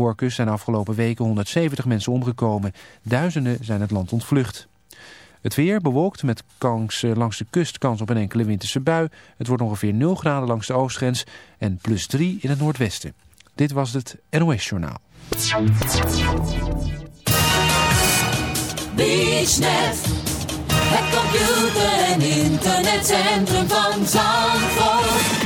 Borkus zijn afgelopen weken 170 mensen omgekomen. Duizenden zijn het land ontvlucht. Het weer bewolkt met kans eh, langs de kust kans op een enkele winterse bui. Het wordt ongeveer 0 graden langs de oostgrens en plus 3 in het noordwesten. Dit was het NOS Journaal. BeachNet, het computer- en internetcentrum van Zandvoort.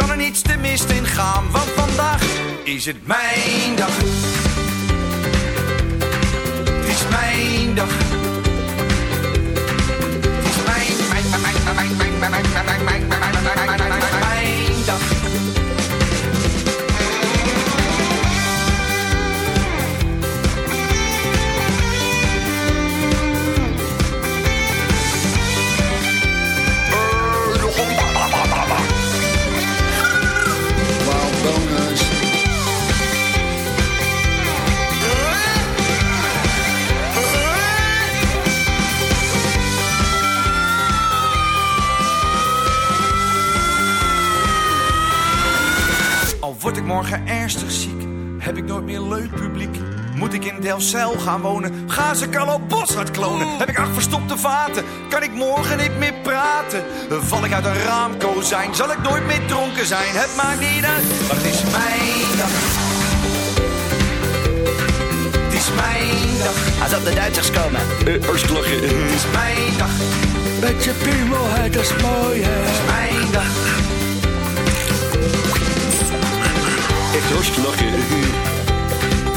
is het mijn dag. Het is mijn dag. Het is mijn, mijn, mijn, mijn, mijn, mijn, ik in Delfzijl gaan wonen, gaan ze Carlo Boshart klonen. Heb ik acht verstopte vaten, kan ik morgen niet meer praten. Val ik uit een raamkozijn, zal ik nooit meer dronken zijn. Het maakt niet uit, maar het is mijn dag. Het is mijn dag. Als op de Duitsers komen. Uh, lachen. Het is mijn dag. Met je piemel, het is mooi, hè. Het is mijn dag. Echt hartstikke lachen.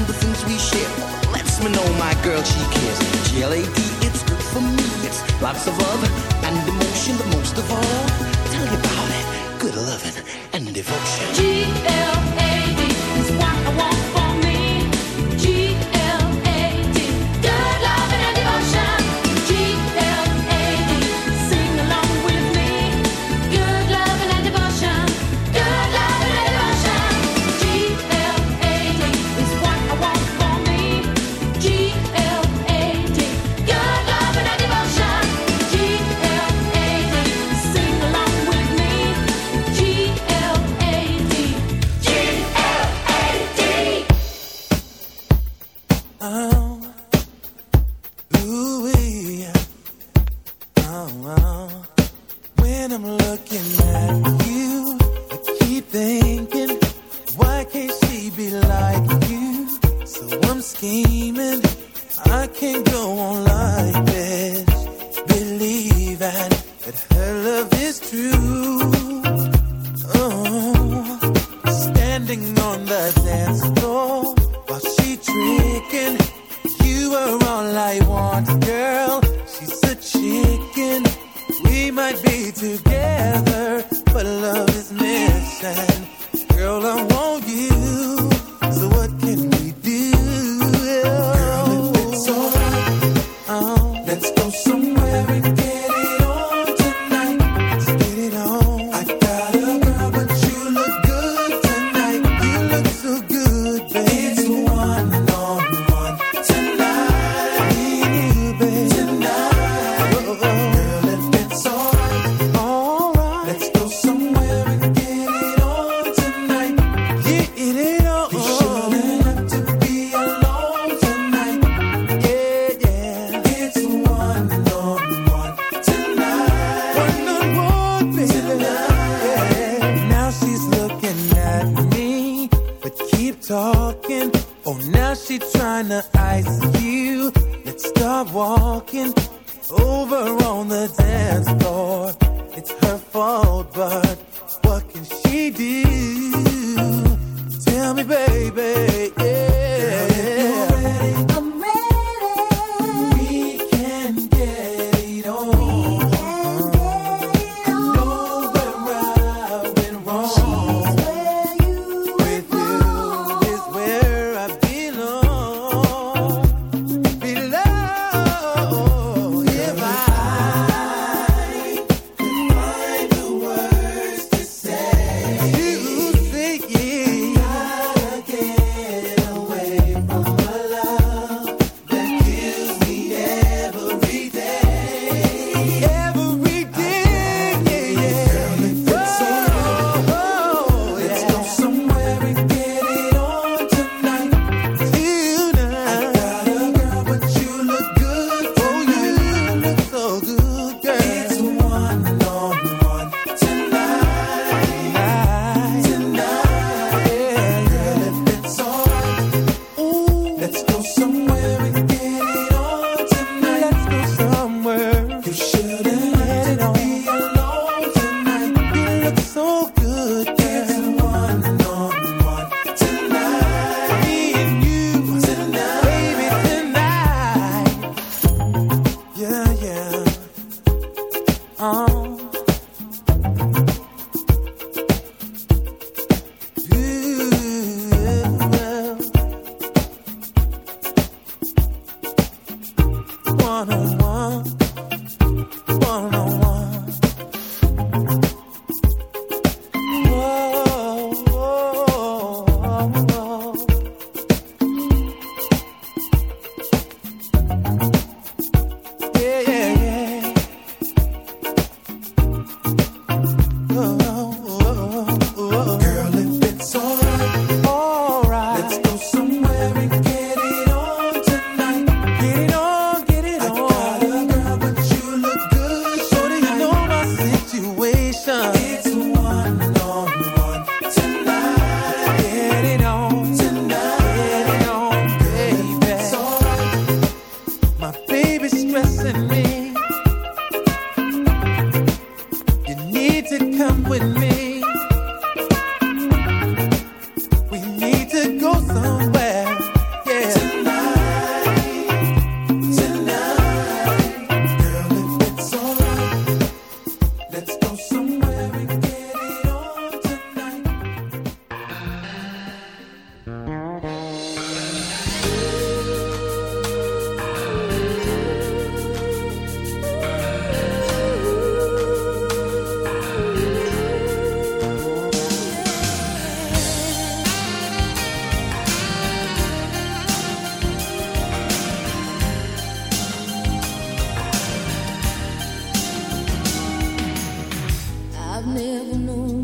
do the things we share. Lets me know my girl, she cares. GLAD, it's good for me. It's lots of love and emotion, but most of all, tell you about it. Good loving and devotion. G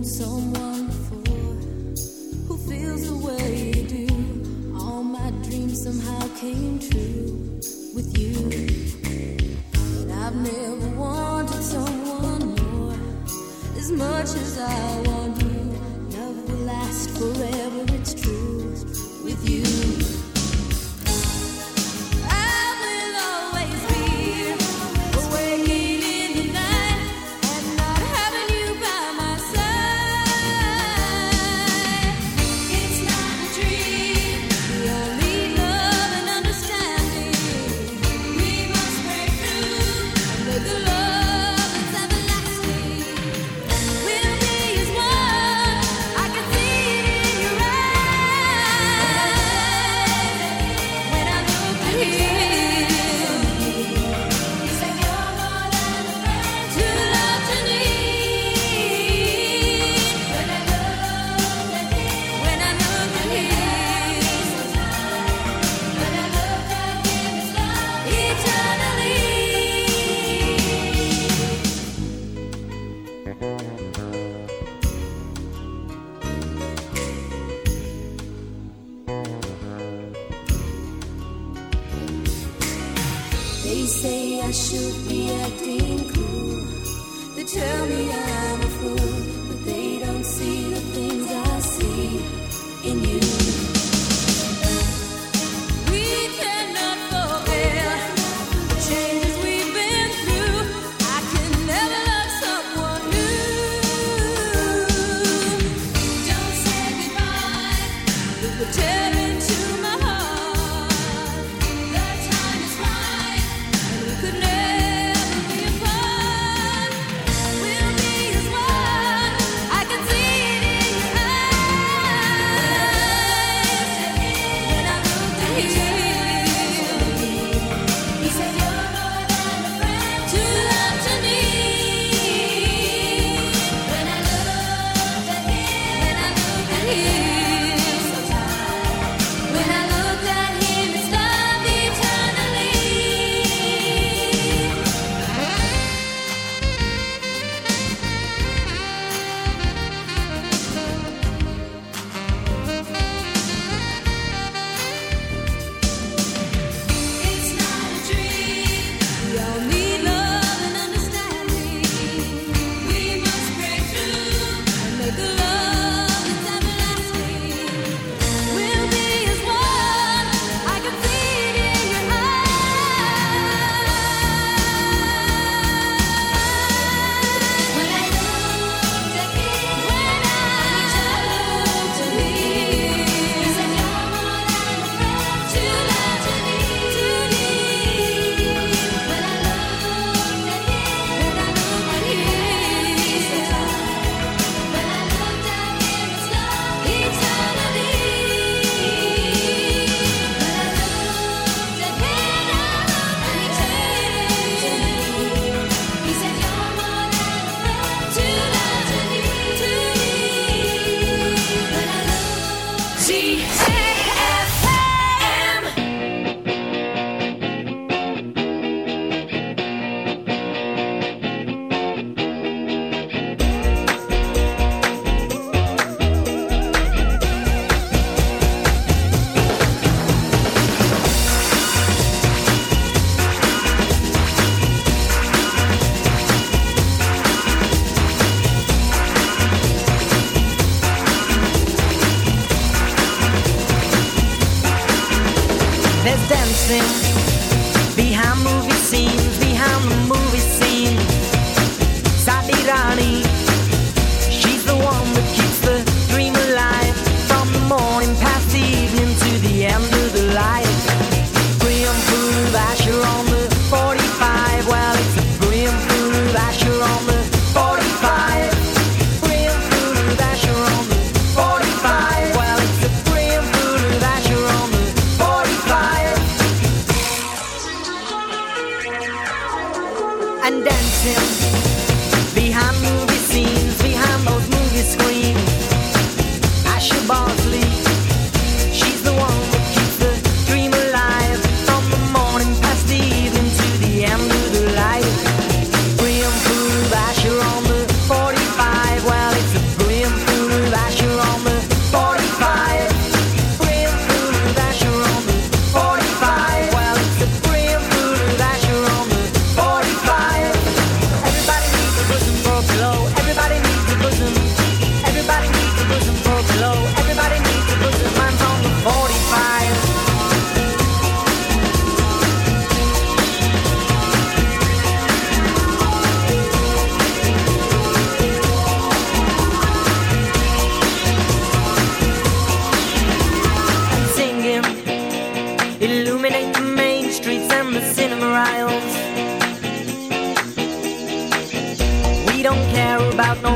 someone for who feels the way you do. All my dreams somehow came true with you. And I've never wanted someone more as much as I. about no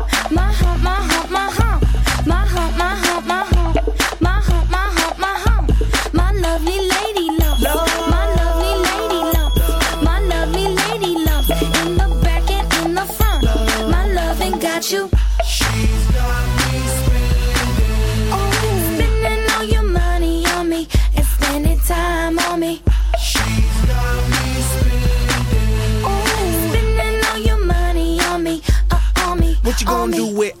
you gonna do it?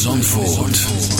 Zandvoort.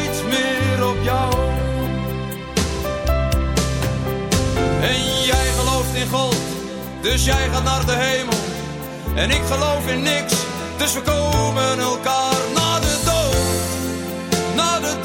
dus jij gaat naar de hemel. En ik geloof in niks, dus we komen elkaar na de dood. Na de dood,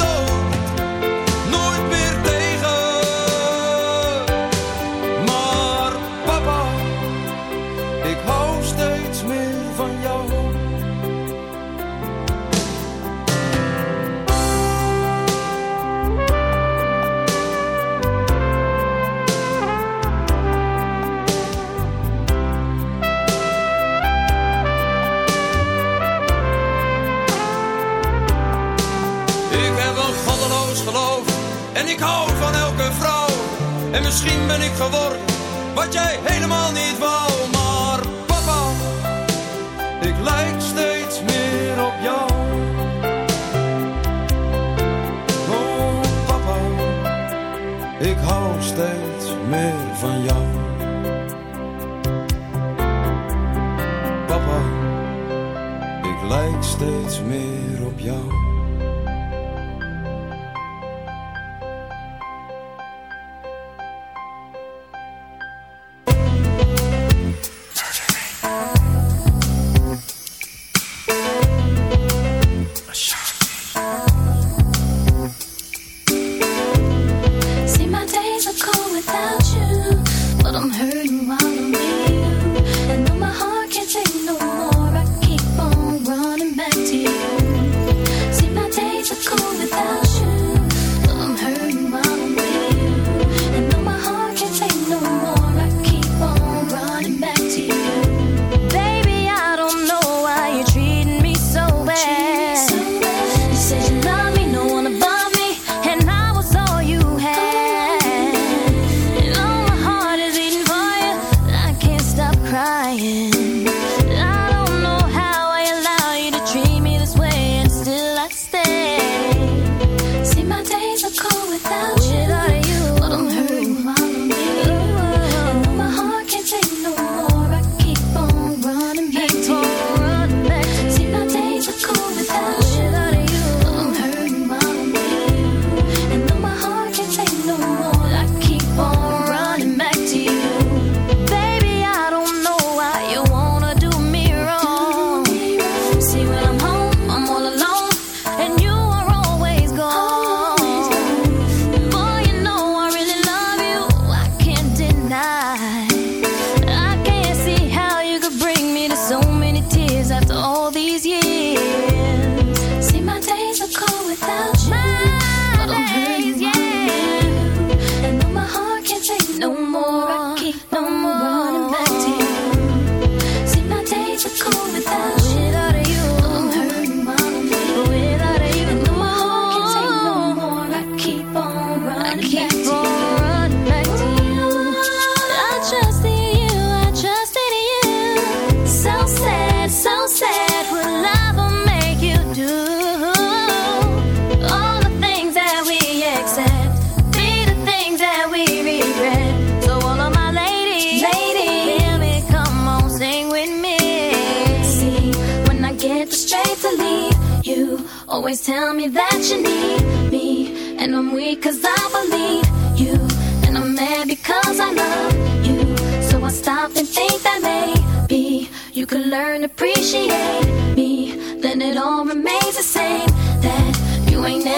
crying.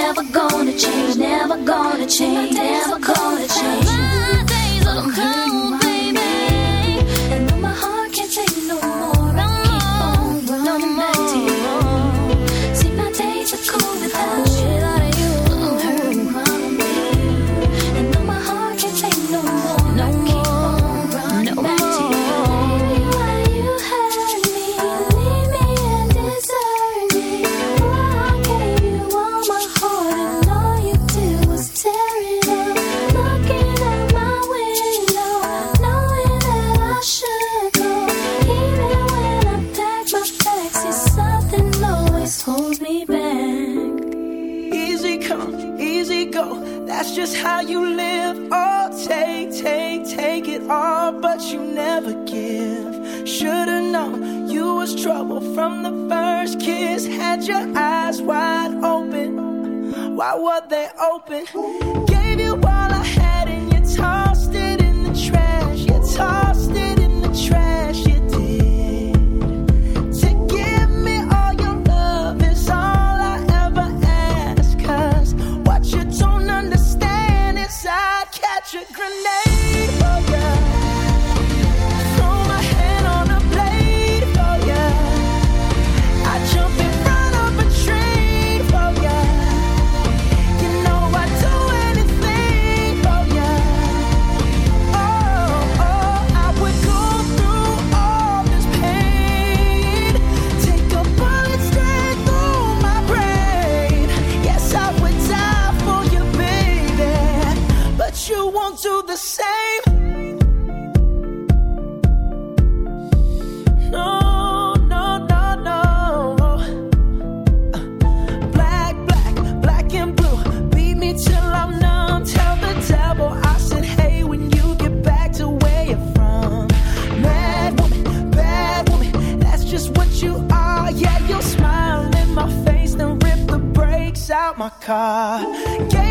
never gonna change, never gonna change, never gonna change. My days are cold. why were they open? car.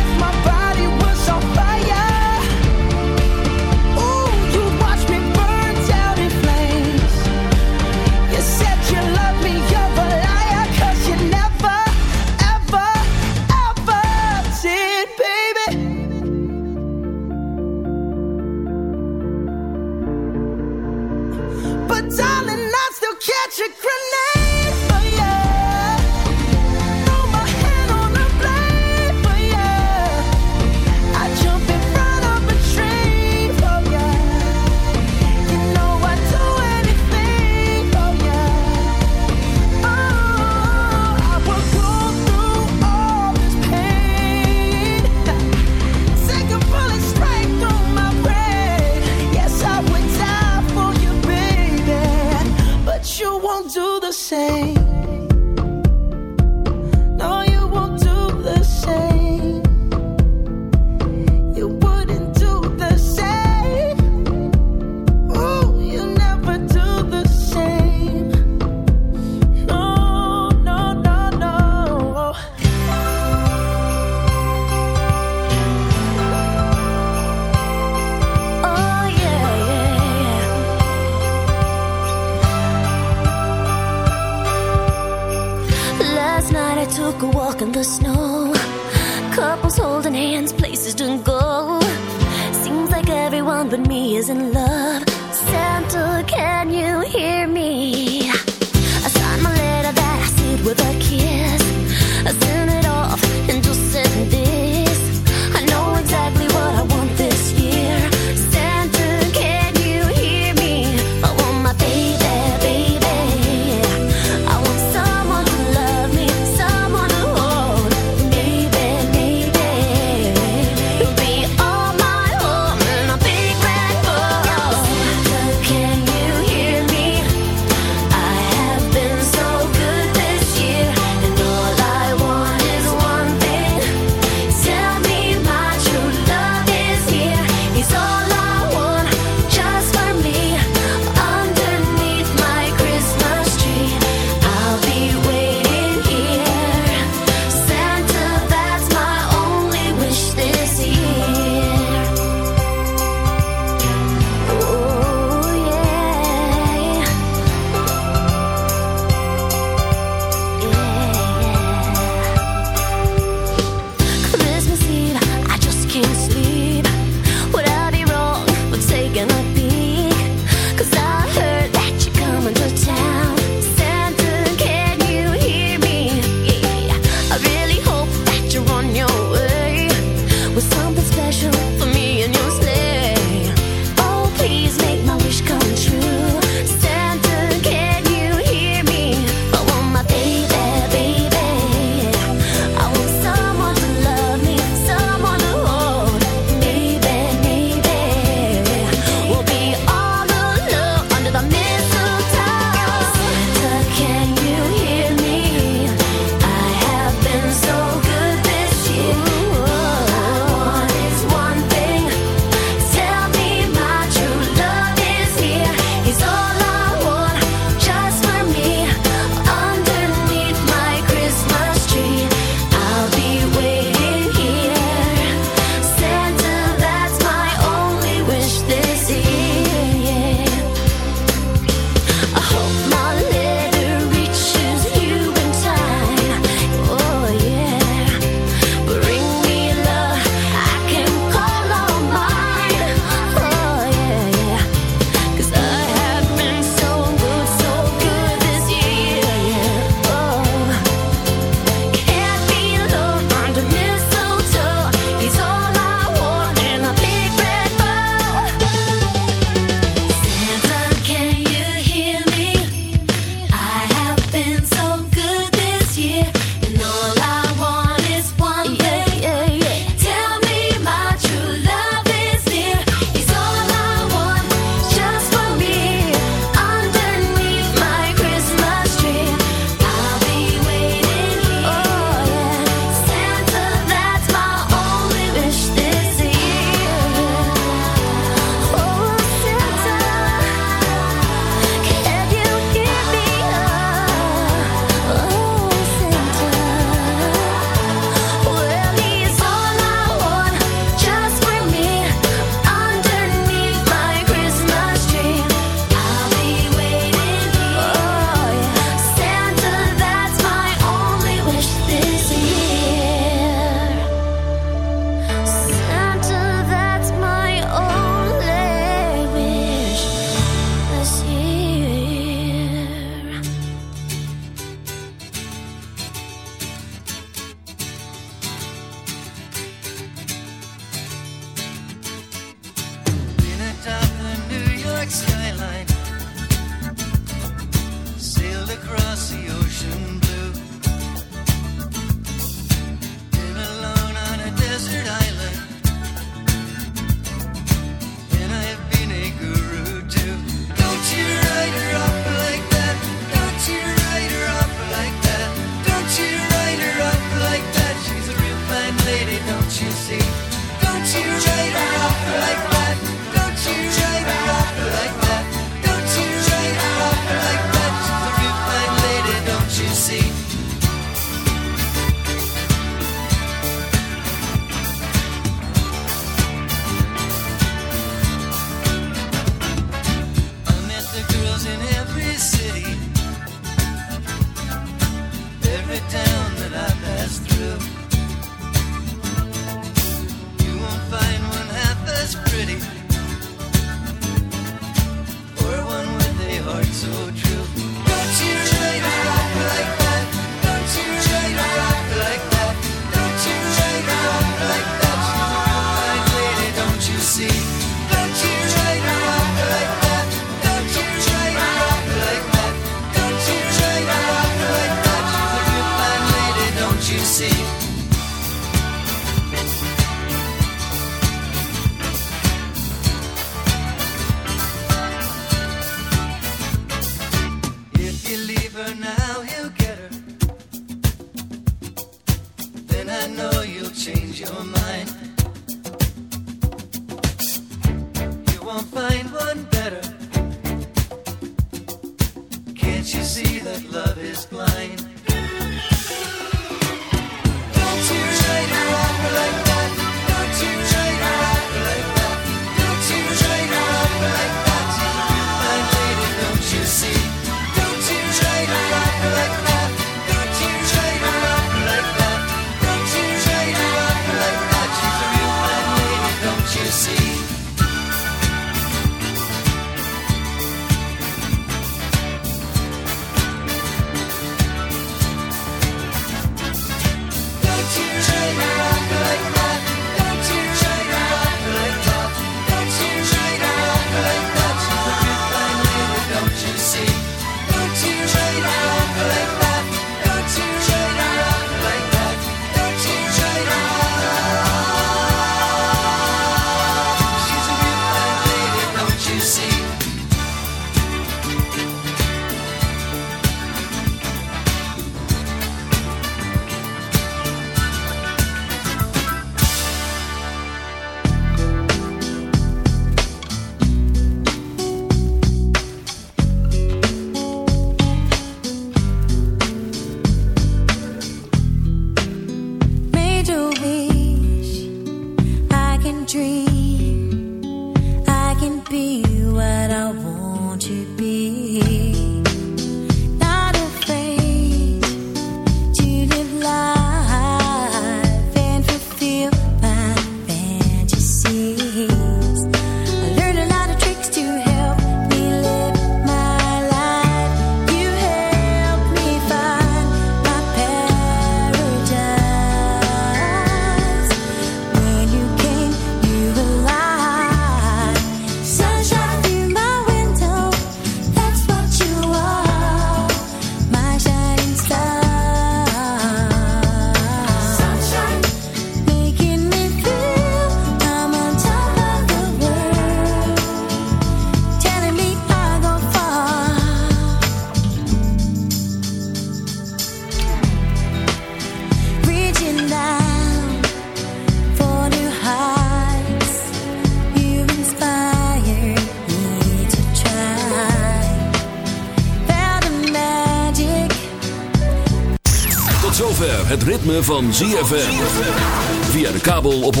Ritme van ZFM. Via de kabel op 104.5.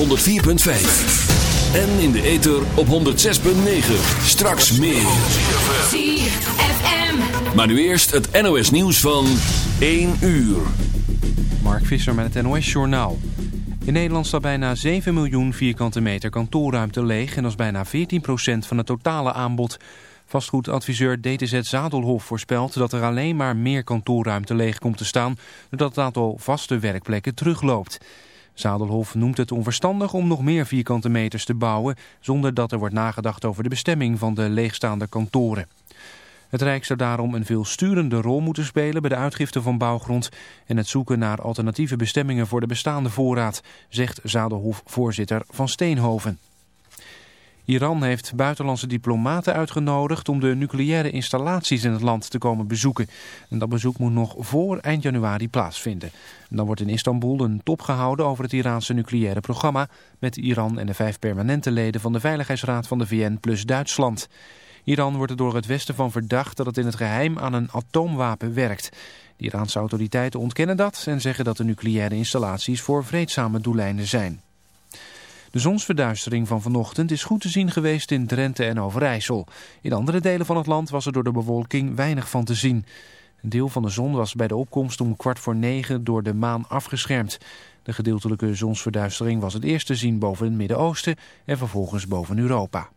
En in de ether op 106.9. Straks meer. ZFM. Maar nu eerst het NOS nieuws van 1 uur. Mark Visser met het NOS Journaal. In Nederland staat bijna 7 miljoen vierkante meter kantoorruimte leeg... en dat is bijna 14% van het totale aanbod. Vastgoedadviseur DTZ Zadelhof voorspelt dat er alleen maar meer kantoorruimte leeg komt te staan... doordat het aantal vaste werkplekken terugloopt. Zadelhof noemt het onverstandig om nog meer vierkante meters te bouwen... zonder dat er wordt nagedacht over de bestemming van de leegstaande kantoren. Het Rijk zou daarom een veel sturende rol moeten spelen bij de uitgifte van bouwgrond en het zoeken naar alternatieve bestemmingen voor de bestaande voorraad, zegt Zadelhof-voorzitter Van Steenhoven. Iran heeft buitenlandse diplomaten uitgenodigd om de nucleaire installaties in het land te komen bezoeken. En dat bezoek moet nog voor eind januari plaatsvinden. En dan wordt in Istanbul een top gehouden over het Iraanse nucleaire programma met Iran en de vijf permanente leden van de Veiligheidsraad van de VN plus Duitsland. Iran wordt er door het Westen van verdacht dat het in het geheim aan een atoomwapen werkt. De Iraanse autoriteiten ontkennen dat en zeggen dat de nucleaire installaties voor vreedzame doeleinden zijn. De zonsverduistering van vanochtend is goed te zien geweest in Drenthe en Overijssel. In andere delen van het land was er door de bewolking weinig van te zien. Een deel van de zon was bij de opkomst om kwart voor negen door de maan afgeschermd. De gedeeltelijke zonsverduistering was het eerst te zien boven het Midden-Oosten en vervolgens boven Europa.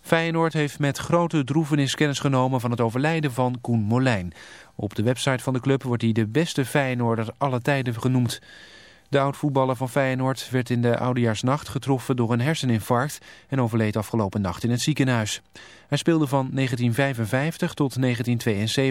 Feyenoord heeft met grote droevenis kennis genomen van het overlijden van Koen Molijn. Op de website van de club wordt hij de beste Feyenoorder alle tijden genoemd. De oud-voetballer van Feyenoord werd in de oudejaarsnacht getroffen door een herseninfarct en overleed afgelopen nacht in het ziekenhuis. Hij speelde van 1955 tot 1972.